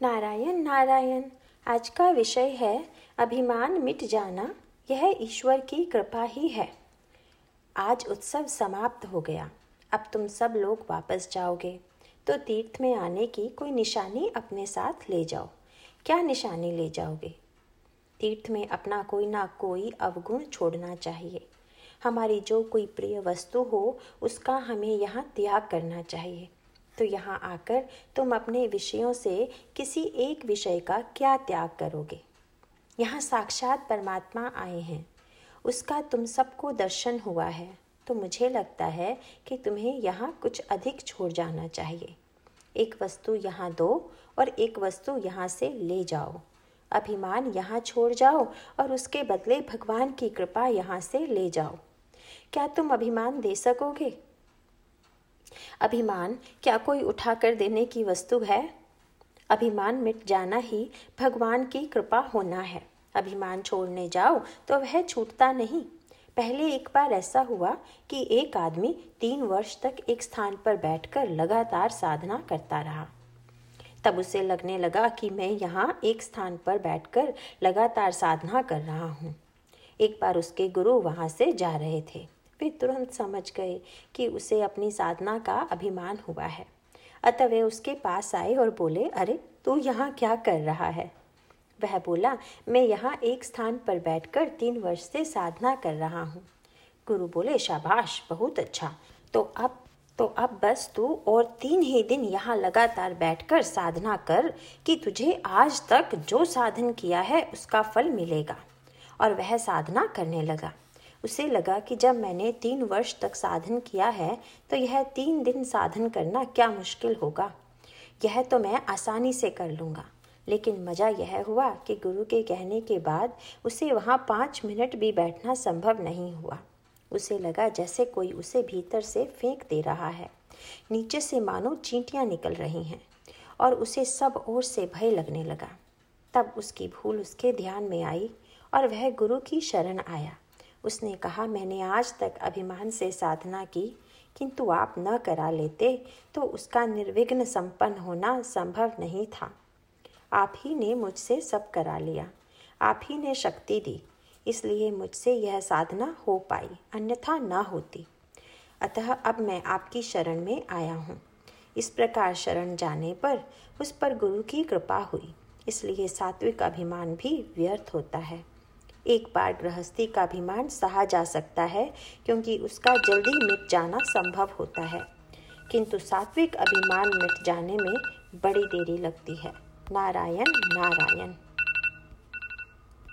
नारायण नारायण, आज का विषय है अभिमान मिट जाना, यह ईश्वर की कृपा ही है। आज उत्सव समाप्त हो गया, अब तुम सब लोग वापस जाओगे तो तीर्थ में आने की कोई निशानी अपने साथ ले जाओ। क्या निशानी ले जाओगे? तीर्थ में अपना कोई ना कोई अवगुण छोड़ना चाहिए। हमारी जो कोई प्रिय वस्तु हो, उसका हमें यहाँ त्याग करना चाहिए। तो यहाँ आकर तुम अपने विषयों से किसी एक विषय का क्या त्याग करोगे? यहाँ साक्षात परमात्मा आए हैं। उसका तुम सबको दर्शन हुआ है। तो मुझे लगता है कि तुम्हें यहाँ कुछ अधिक छोड़ जाना चाहिए। एक वस्तु यहाँ दो और एक वस्तु यहाँ से ले जाओ। अभिमान यहाँ छोड़ जाओ और उसके बदले भगवान की कृपा यहाँ से ले जाओ। क्या तुम अभिमान दे सकोगे? अभिमान, क्या कोई उठा कर देने की वस्तु है? अभिमान मिट जाना ही भगवान की कृपा होना है। अभिमान छोड़ने जाओ तो वह छूटता नहीं। पहले एक बार ऐसा हुआ कि एक आदमी तीन वर्ष तक एक स्थान पर बैठकर लगातार साधना करता रहा। तब उसे लगने लगा कि मैं यहाँ एक स्थान पर बैठकर लगातार साधना कर रहा हूँ। एक बार उसके गुरु वहाँ से जा रहे थे। वे तुरंत समझ गए कि उसे अपनी साधना का अभिमान हुआ है। अतः वे उसके पास आए और बोले, अरे, तू यहाँ क्या कर रहा है? वह बोला, मैं यहाँ एक स्थान पर बैठकर तीन वर्ष से साधना कर रहा हूँ। गुरु बोले, शाबाश, बहुत अच्छा। तो अब तो अब बस तू और तीन ही दिन यहाँ लगातार बैठकर साधना कर कि तुझे आज तक जो साधन किया है उसका फल मिलेगा। और वह साधना करने लगा। उसे लगा कि जब मैंने तीन वर्ष तक साधन किया है तो यह तीन दिन साधन करना क्या मुश्किल होगा? यह तो मैं आसानी से कर लूँगा। लेकिन मज़ा यह हुआ कि गुरु के कहने के बाद उसे वहाँ पाँच मिनट भी बैठना संभव नहीं हुआ। उसे लगा जैसे कोई उसे भीतर से फेंक दे रहा है। नीचे से मानो चींटियाँ निकल रही हैं और उसे सब ओर से भय लगने लगा। तब उसकी भूल उसके ध्यान में आई और वह गुरु की शरण आया। उसने कहा, मैंने आज तक अभिमान से साधना की, किंतु आप न करा लेते तो उसका निर्विघ्न संपन्न होना संभव नहीं था। आप ही ने मुझसे सब करा लिया, आप ही ने शक्ति दी, इसलिए मुझसे यह साधना हो पाई, अन्यथा न होती। अतः अब मैं आपकी शरण में आया हूँ। इस प्रकार शरण जाने पर उस पर गुरु की कृपा हुई, इसलिए सात्विक अभिमान भी व्यर्थ होता है। एक बार गृहस्थी का अभिमान सहा जा सकता है, क्योंकि उसका जल्दी मिट जाना संभव होता है। किंतु सात्विक अभिमान मिट जाने में बड़ी देरी लगती है। नारायण नारायण।